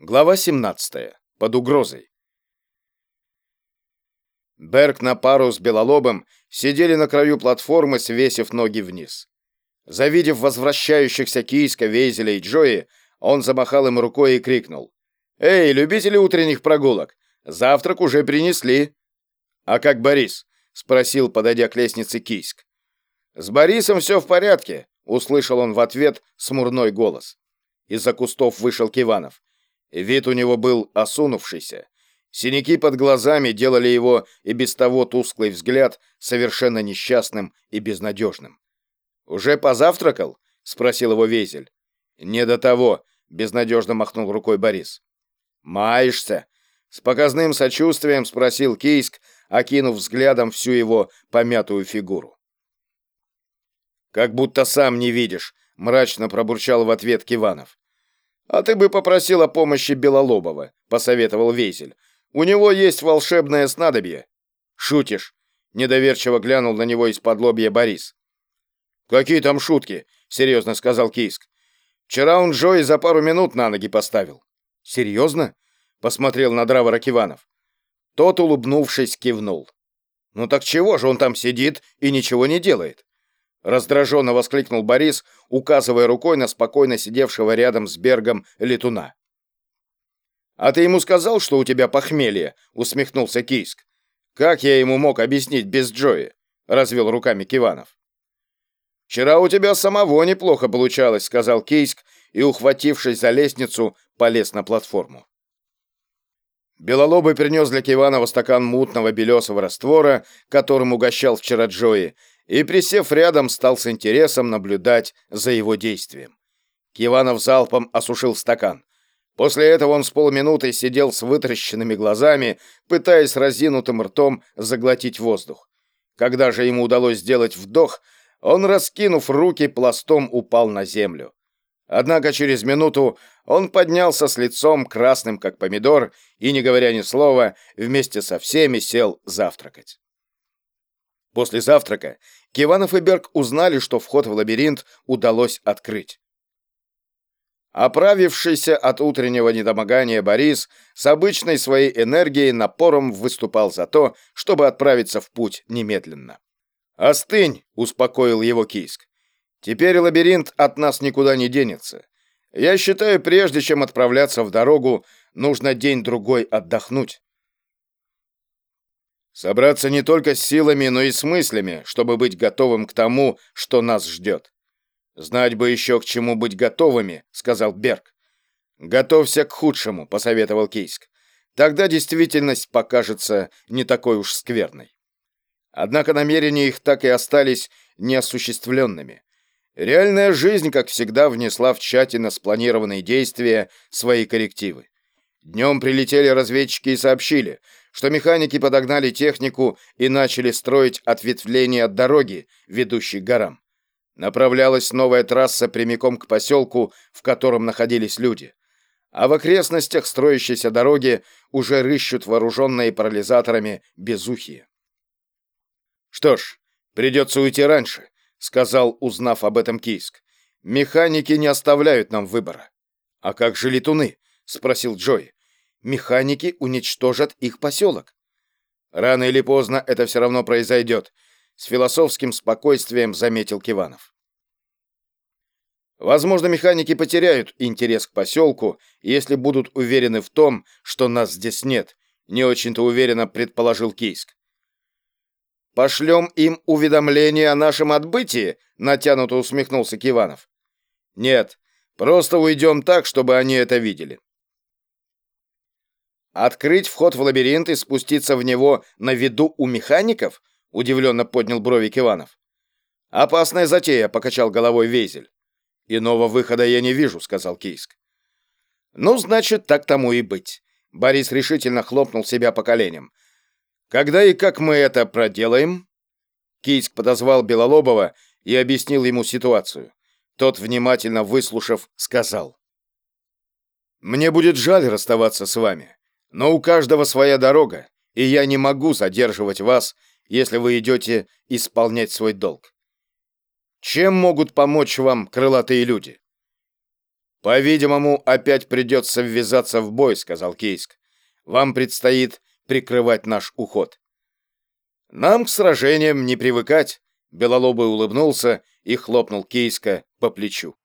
Глава 17. Под угрозой. Берг на пару с Белолобом сидели на краю платформы, свесив ноги вниз. Завидев возвращающихся Кийска, Вейзеля и Джои, он замахал им рукой и крикнул. «Эй, любители утренних прогулок! Завтрак уже принесли!» «А как Борис?» — спросил, подойдя к лестнице Кийск. «С Борисом все в порядке», — услышал он в ответ смурной голос. Из-за кустов вышел Киванов. Вид у него был осунувшийся. Синяки под глазами делали его и без того тусклый взгляд совершенно несчастным и безнадежным. «Уже позавтракал?» — спросил его Везель. «Не до того», — безнадежно махнул рукой Борис. «Маешься?» — с показным сочувствием спросил Кийск, окинув взглядом всю его помятую фигуру. «Как будто сам не видишь», — мрачно пробурчал в ответ Киванов. «А ты бы попросил о помощи Белолобова», — посоветовал Вейзель. «У него есть волшебное снадобье». «Шутишь?» — недоверчиво глянул на него из-под лобья Борис. «Какие там шутки?» — серьезно сказал Кийск. «Вчера он Джои за пару минут на ноги поставил». «Серьезно?» — посмотрел на Дравора Киванов. Тот, улыбнувшись, кивнул. «Ну так чего же он там сидит и ничего не делает?» Раздраженно воскликнул Борис, указывая рукой на спокойно сидевшего рядом с Бергом летуна. «А ты ему сказал, что у тебя похмелье?» — усмехнулся Кийск. «Как я ему мог объяснить без Джои?» — развел руками Киванов. «Вчера у тебя самого неплохо получалось», — сказал Кейск и, ухватившись за лестницу, полез на платформу. Белолобый принес для Киванова стакан мутного белесого раствора, которым угощал вчера Джои, и, присев рядом, стал с интересом наблюдать за его действием. Киванов залпом осушил стакан. После этого он с полминуты сидел с вытаращенными глазами, пытаясь разинутым ртом заглотить воздух. Когда же ему удалось сделать вдох, он, раскинув руки, пластом упал на землю. Однако через минуту он поднялся с лицом красным, как помидор, и, не говоря ни слова, вместе со всеми сел завтракать. После завтрака Киванов и Берг узнали, что вход в лабиринт удалось открыть. Оправившийся от утреннего недомогания Борис с обычной своей энергией напором выступал за то, чтобы отправиться в путь немедленно. «Остынь!» — успокоил его Кийск. «Теперь лабиринт от нас никуда не денется. Я считаю, прежде чем отправляться в дорогу, нужно день-другой отдохнуть. Собраться не только с силами, но и с мыслями, чтобы быть готовым к тому, что нас ждет. Знать бы еще, к чему быть готовыми, сказал Берг. Готовься к худшему, посоветовал Кейск. Тогда действительность покажется не такой уж скверной. Однако намерения их так и остались неосуществленными. Реальная жизнь, как всегда, внесла в тщательно спланированные действия свои коррективы. Днем прилетели разведчики и сообщили, что механики подогнали технику и начали строить ответвление от дороги, ведущей к горам. Направлялась новая трасса прямиком к поселку, в котором находились люди. А в окрестностях строящейся дороги уже рыщут вооруженные парализаторами безухие. «Что ж, придется уйти раньше», — сказал, узнав об этом Кийск. «Механики не оставляют нам выбора». «А как же летуны?» — спросил Джой механики уничтожат их поселок. Рано или поздно это все равно произойдет, с философским спокойствием заметил Киванов. Возможно, механики потеряют интерес к поселку, если будут уверены в том, что нас здесь нет, не очень-то уверенно предположил Кейск. «Пошлем им уведомление о нашем отбытии?» — натянуто усмехнулся Киванов. «Нет, просто уйдем так, чтобы они это видели». Открыть вход в лабиринт и спуститься в него на виду у механиков? Удивленно поднял брови Иванов. Опасная затея, покачал головой Вейзель. Иного выхода я не вижу, сказал Кийск. Ну, значит, так тому и быть. Борис решительно хлопнул себя по коленям. Когда и как мы это проделаем? Кийск подозвал Белолобова и объяснил ему ситуацию. Тот, внимательно выслушав, сказал. «Мне будет жаль расставаться с вами. Но у каждого своя дорога, и я не могу задерживать вас, если вы идете исполнять свой долг. Чем могут помочь вам крылатые люди? По-видимому, опять придется ввязаться в бой, сказал Кейск. Вам предстоит прикрывать наш уход. Нам к сражениям не привыкать, Белолобый улыбнулся и хлопнул Кейска по плечу.